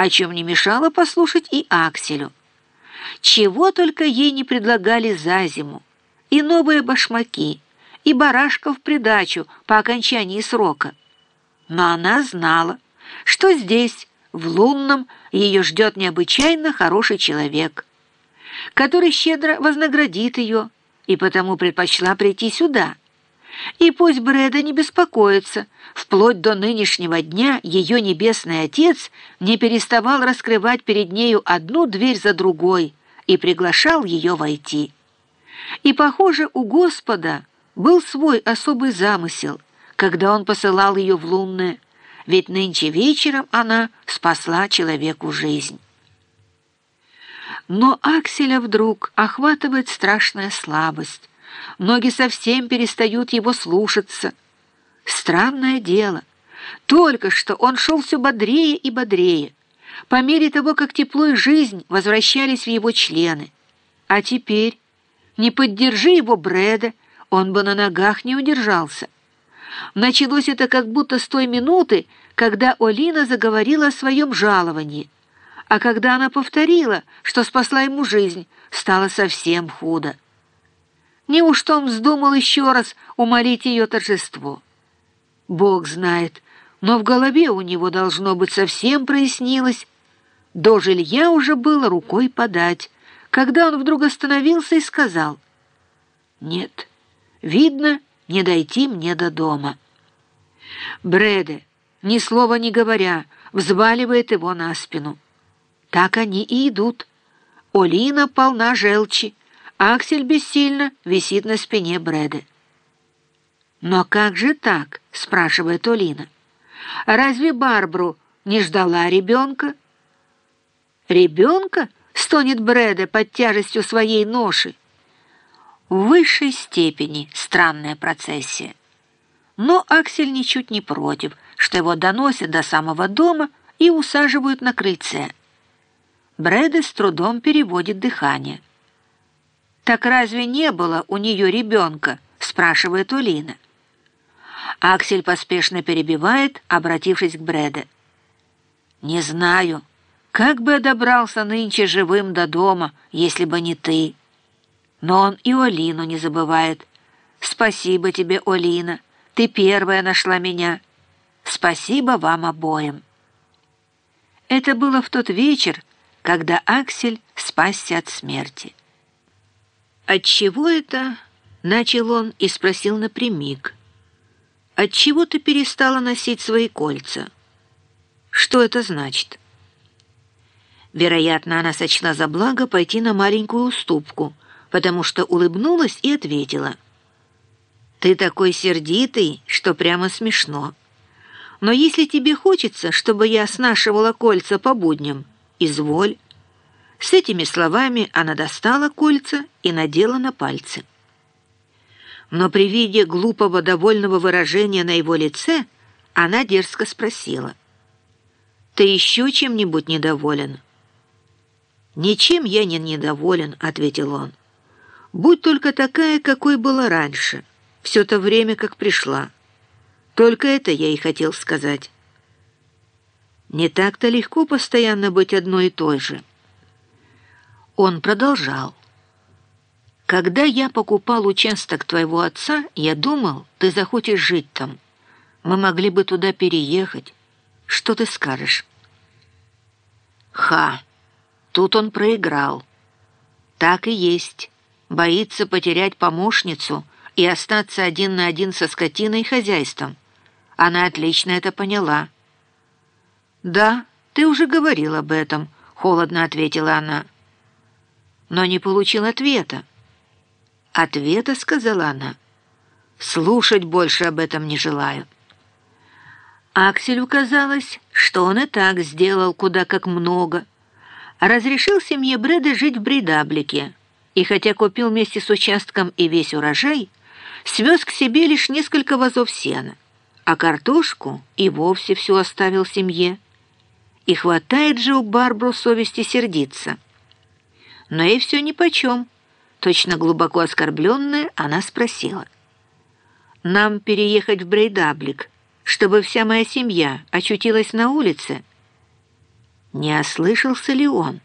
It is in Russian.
о чем не мешало послушать и Акселю. Чего только ей не предлагали за зиму. И новые башмаки, и барашка в придачу по окончании срока. Но она знала, что здесь, в лунном, ее ждет необычайно хороший человек, который щедро вознаградит ее, и потому предпочла прийти сюда. И пусть Брэда не беспокоится, вплоть до нынешнего дня ее небесный отец не переставал раскрывать перед нею одну дверь за другой и приглашал ее войти. И, похоже, у Господа был свой особый замысел, когда он посылал ее в лунное, ведь нынче вечером она спасла человеку жизнь. Но Акселя вдруг охватывает страшная слабость. Ноги совсем перестают его слушаться. Странное дело. Только что он шел все бодрее и бодрее, по мере того, как тепло и жизнь возвращались в его члены. А теперь, не поддержи его Брэда, он бы на ногах не удержался. Началось это как будто с той минуты, когда Олина заговорила о своем жаловании. А когда она повторила, что спасла ему жизнь, стало совсем худо. Неужто он вздумал еще раз умолить ее торжество? Бог знает, но в голове у него должно быть совсем прояснилось. До жилья уже было рукой подать, когда он вдруг остановился и сказал, «Нет, видно, не дойти мне до дома». Бреде, ни слова не говоря, взваливает его на спину. Так они и идут. Олина полна желчи, Аксель бессильно висит на спине Бреды. «Но как же так?» — спрашивает Олина. «Разве Барбру не ждала ребенка?» «Ребенка?» — стонет Бреда под тяжестью своей ноши. В высшей степени странная процессия. Но Аксель ничуть не против, что его доносят до самого дома и усаживают на крыльце. Брэда с трудом переводит дыхание. «Так разве не было у нее ребенка?» — спрашивает Улина. Аксель поспешно перебивает, обратившись к Брэде. «Не знаю, как бы я добрался нынче живым до дома, если бы не ты. Но он и Олину не забывает. Спасибо тебе, Олина, ты первая нашла меня. Спасибо вам обоим». Это было в тот вечер, когда Аксель спасся от смерти. «Отчего это?» — начал он и спросил напрямик. «Отчего ты перестала носить свои кольца? Что это значит?» Вероятно, она сочла за благо пойти на маленькую уступку, потому что улыбнулась и ответила. «Ты такой сердитый, что прямо смешно. Но если тебе хочется, чтобы я снашивала кольца по будням, изволь». С этими словами она достала кольца и надела на пальцы. Но при виде глупого довольного выражения на его лице она дерзко спросила. «Ты еще чем-нибудь недоволен?» «Ничем я не недоволен», — ответил он. «Будь только такая, какой была раньше, все то время, как пришла. Только это я и хотел сказать». «Не так-то легко постоянно быть одной и той же». Он продолжал. «Когда я покупал участок твоего отца, я думал, ты захочешь жить там. Мы могли бы туда переехать. Что ты скажешь?» «Ха! Тут он проиграл. Так и есть. Боится потерять помощницу и остаться один на один со скотиной и хозяйством. Она отлично это поняла». «Да, ты уже говорил об этом», — холодно ответила она но не получил ответа. «Ответа?» — сказала она. «Слушать больше об этом не желаю». Акселю казалось, что он и так сделал куда как много. Разрешил семье Брэда жить в Бридаблике, и хотя купил вместе с участком и весь урожай, свез к себе лишь несколько вазов сена, а картошку и вовсе всю оставил семье. И хватает же у Барбру совести сердиться но ей все нипочем. Точно глубоко оскорбленная, она спросила. «Нам переехать в Брейдаблик, чтобы вся моя семья очутилась на улице?» Не ослышался ли он?